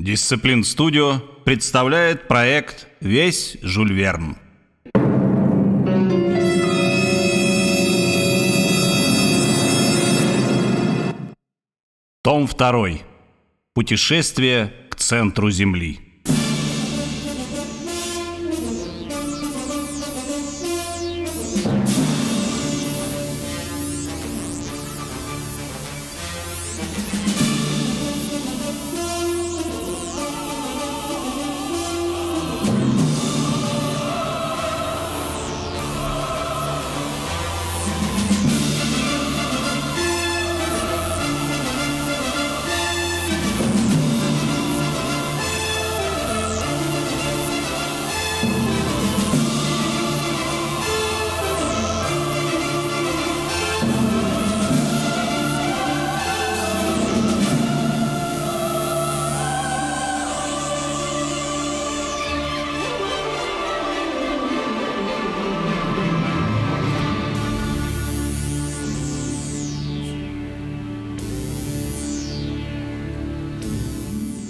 Дисциплин Студио представляет проект «Весь Жюль Верн». Том 2. Путешествие к центру Земли.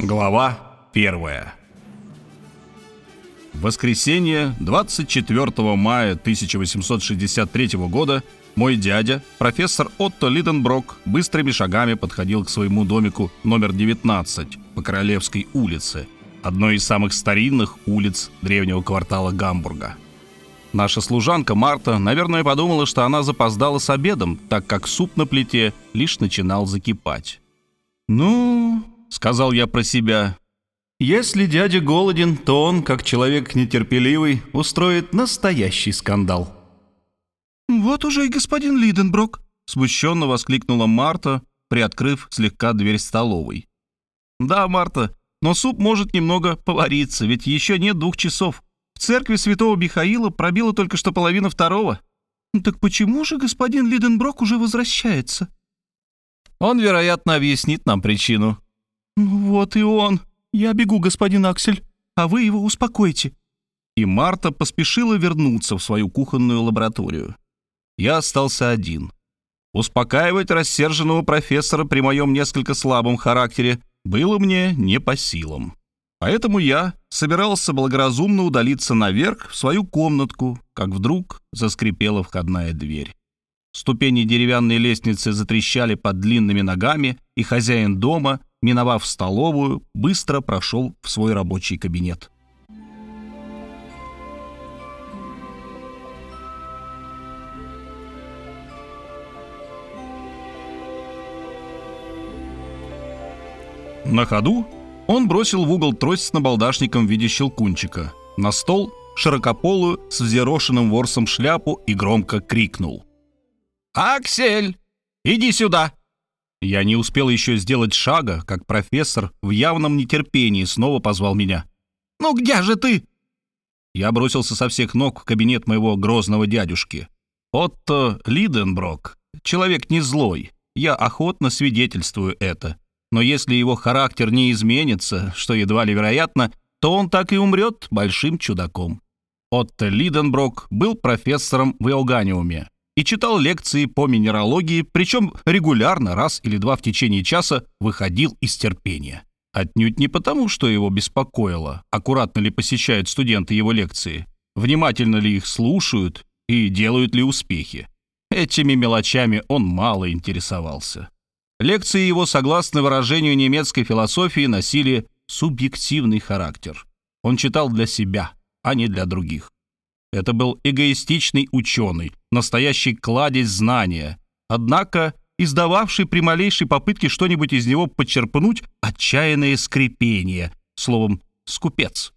Глава 1. В воскресенье 24 мая 1863 года мой дядя, профессор Отто Лиденброк, быстрыми шагами подходил к своему домику номер 19 по Королевской улице, одной из самых старинных улиц древнего квартала Гамбурга. Наша служанка Марта, наверное, подумала, что она запоздала с обедом, так как суп на плите лишь начинал закипать. «Ну, — сказал я про себя. «Если дядя голоден, то он, как человек нетерпеливый, устроит настоящий скандал». «Вот уже и господин Лиденброк», — смущенно воскликнула Марта, приоткрыв слегка дверь столовой. «Да, Марта, но суп может немного повариться, ведь еще нет двух часов. В церкви святого Михаила пробило только что половина второго». «Так почему же господин Лиденброк уже возвращается?» «Он, вероятно, объяснит нам причину», «Вот и он. Я бегу, господин Аксель, а вы его успокойте». И Марта поспешила вернуться в свою кухонную лабораторию. Я остался один. Успокаивать рассерженного профессора при моем несколько слабом характере было мне не по силам. Поэтому я собирался благоразумно удалиться наверх в свою комнатку, как вдруг заскрипела входная дверь. Ступени деревянной лестницы затрещали под длинными ногами, и хозяин дома, миновав столовую, быстро прошел в свой рабочий кабинет. На ходу он бросил в угол трость с набалдашником в виде щелкунчика, на стол широкополую с взъерошенным ворсом шляпу и громко крикнул. «Аксель, иди сюда!» Я не успел еще сделать шага, как профессор в явном нетерпении снова позвал меня. «Ну где же ты?» Я бросился со всех ног в кабинет моего грозного дядюшки. Отто Лиденброк, человек не злой, я охотно свидетельствую это. Но если его характер не изменится, что едва ли вероятно, то он так и умрет большим чудаком. Отто Лиденброк был профессором в Иоганиуме, и читал лекции по минералогии, причем регулярно, раз или два в течение часа, выходил из терпения. Отнюдь не потому, что его беспокоило, аккуратно ли посещают студенты его лекции, внимательно ли их слушают и делают ли успехи. Этими мелочами он мало интересовался. Лекции его, согласно выражению немецкой философии, носили субъективный характер. Он читал для себя, а не для других. Это был эгоистичный ученый, настоящий кладезь знания, однако издававший при малейшей попытке что-нибудь из него подчерпнуть отчаянное скрипение, словом, скупец.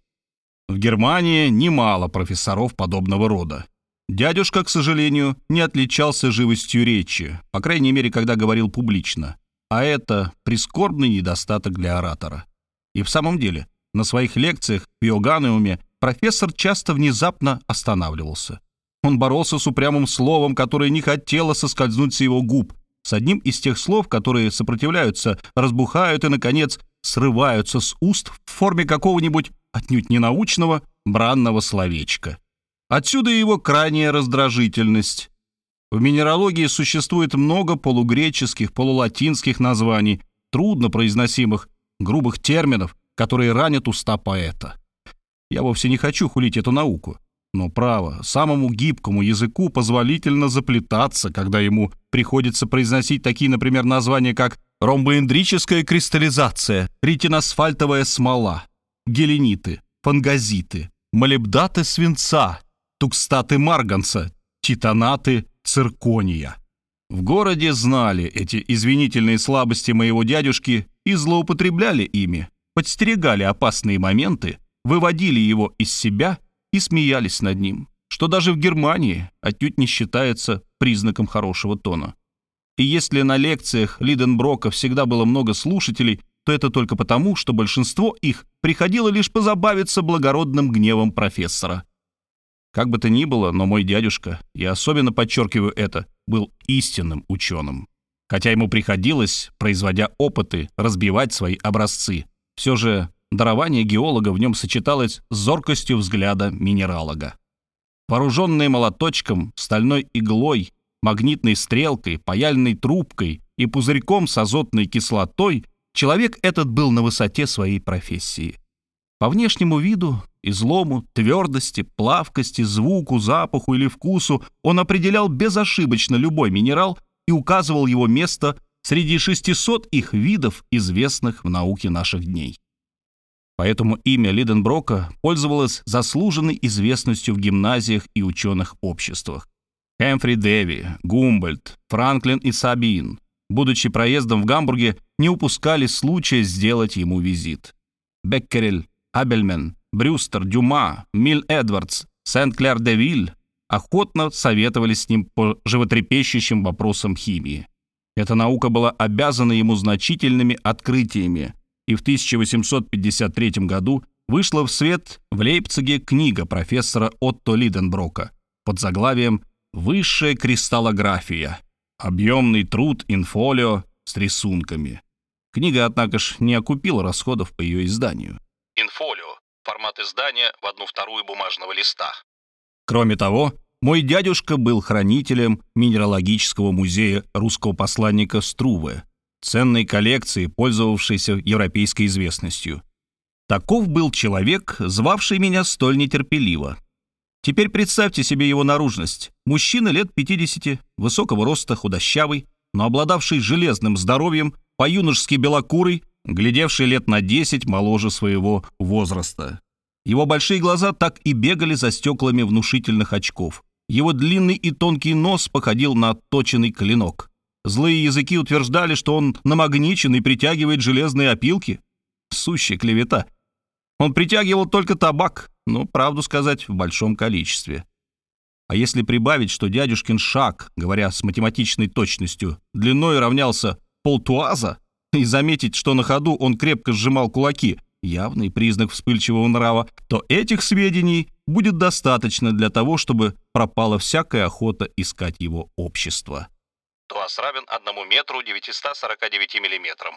В Германии немало профессоров подобного рода. Дядюшка, к сожалению, не отличался живостью речи, по крайней мере, когда говорил публично. А это прискорбный недостаток для оратора. И в самом деле, на своих лекциях в Йоганеуме профессор часто внезапно останавливался. Он боролся с упрямым словом, которое не хотело соскользнуть с его губ, с одним из тех слов, которые сопротивляются, разбухают и, наконец, срываются с уст в форме какого-нибудь отнюдь ненаучного бранного словечка. Отсюда его крайняя раздражительность. В минералогии существует много полугреческих, полулатинских названий, трудно произносимых, грубых терминов, которые ранят уста поэта. Я вовсе не хочу хулить эту науку. Но право, самому гибкому языку позволительно заплетаться, когда ему приходится произносить такие, например, названия, как ромбоэндрическая кристаллизация, ретиносфальтовая смола, гелениты, фангазиты, молибдаты свинца, тукстаты марганца, титанаты циркония. В городе знали эти извинительные слабости моего дядюшки и злоупотребляли ими, подстерегали опасные моменты, выводили его из себя и смеялись над ним, что даже в Германии отнюдь не считается признаком хорошего тона. И если на лекциях Лиденброка всегда было много слушателей, то это только потому, что большинство их приходило лишь позабавиться благородным гневом профессора. Как бы то ни было, но мой дядюшка, я особенно подчеркиваю это, был истинным ученым. Хотя ему приходилось, производя опыты, разбивать свои образцы. Все же дарование геолога в нем сочеталось с зоркостью взгляда минералога. Вооруженный молоточком, стальной иглой, магнитной стрелкой, паяльной трубкой и пузырьком с азотной кислотой, человек этот был на высоте своей профессии. По внешнему виду излому, твердости, плавкости, звуку, запаху или вкусу он определял безошибочно любой минерал и указывал его место среди 600 их видов, известных в науке наших дней. Поэтому имя Лиденброка пользовалось заслуженной известностью в гимназиях и ученых обществах. Хэмфри Дэви, Гумбольд, Франклин и Сабин, будучи проездом в Гамбурге, не упускали случая сделать ему визит. Беккерель, Абельмен, Брюстер, Дюма, Миль Эдвардс, Сент-Клер-де-Виль охотно советовались с ним по животрепещущим вопросам химии. Эта наука была обязана ему значительными открытиями, и в 1853 году вышла в свет в Лейпциге книга профессора Отто Лиденброка под заглавием «Высшая кристаллография. Объемный труд инфолио с рисунками». Книга, однако ж, не окупила расходов по ее изданию. Инфолио – формат издания в одну-вторую бумажного листа. Кроме того, мой дядюшка был хранителем Минералогического музея русского посланника Струве, ценной коллекции, пользовавшейся европейской известностью. Таков был человек, звавший меня столь нетерпеливо. Теперь представьте себе его наружность. Мужчина лет 50, высокого роста, худощавый, но обладавший железным здоровьем, по-юношески белокурый, глядевший лет на 10 моложе своего возраста. Его большие глаза так и бегали за стеклами внушительных очков. Его длинный и тонкий нос походил на отточенный клинок. Злые языки утверждали, что он намагничен и притягивает железные опилки. Сущая клевета. Он притягивал только табак, но, правду сказать, в большом количестве. А если прибавить, что дядюшкин шаг, говоря с математичной точностью, длиной равнялся полтуаза, и заметить, что на ходу он крепко сжимал кулаки, явный признак вспыльчивого нрава, то этих сведений будет достаточно для того, чтобы пропала всякая охота искать его общество. Туаз равен 1 метру 949 миллиметрам.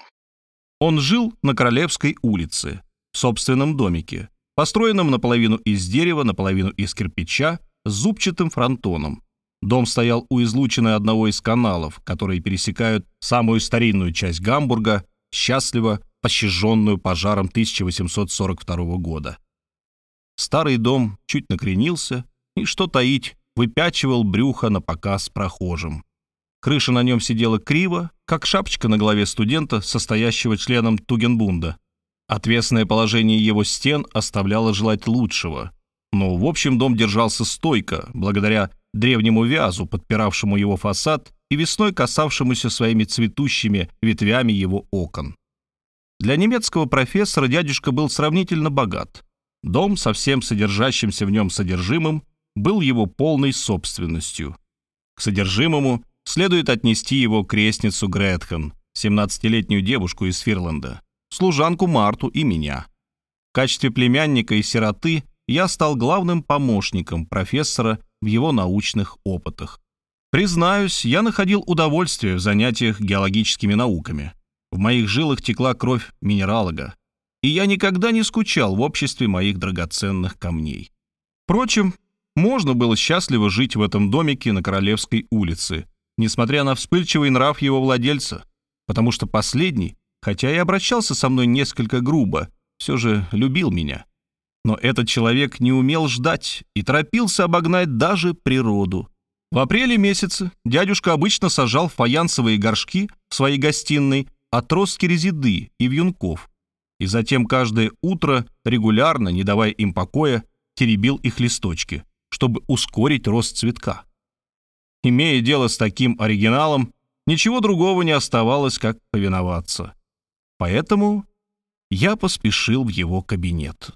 Он жил на Королевской улице, в собственном домике, построенном наполовину из дерева, наполовину из кирпича, с зубчатым фронтоном. Дом стоял у излучины одного из каналов, которые пересекают самую старинную часть Гамбурга, счастливо пощаженную пожаром 1842 года. Старый дом чуть накренился и, что таить, выпячивал брюхо на показ прохожим. Крыша на нем сидела криво, как шапочка на голове студента, состоящего членом Тугенбунда. Отвесное положение его стен оставляло желать лучшего. Но, в общем, дом держался стойко, благодаря древнему вязу, подпиравшему его фасад и весной касавшемуся своими цветущими ветвями его окон. Для немецкого профессора дядюшка был сравнительно богат. Дом со всем содержащимся в нем содержимым был его полной собственностью. К содержимому следует отнести его крестницу Гретхен, 17-летнюю девушку из Фирланда, служанку Марту и меня. В качестве племянника и сироты я стал главным помощником профессора в его научных опытах. Признаюсь, я находил удовольствие в занятиях геологическими науками. В моих жилах текла кровь минералога, и я никогда не скучал в обществе моих драгоценных камней. Впрочем, можно было счастливо жить в этом домике на Королевской улице, несмотря на вспыльчивый нрав его владельца, потому что последний, хотя и обращался со мной несколько грубо, все же любил меня. Но этот человек не умел ждать и торопился обогнать даже природу. В апреле месяце дядюшка обычно сажал фаянсовые горшки в своей гостиной отростки резиды и вьюнков, и затем каждое утро, регулярно, не давая им покоя, теребил их листочки, чтобы ускорить рост цветка. Имея дело с таким оригиналом, ничего другого не оставалось, как повиноваться. Поэтому я поспешил в его кабинет.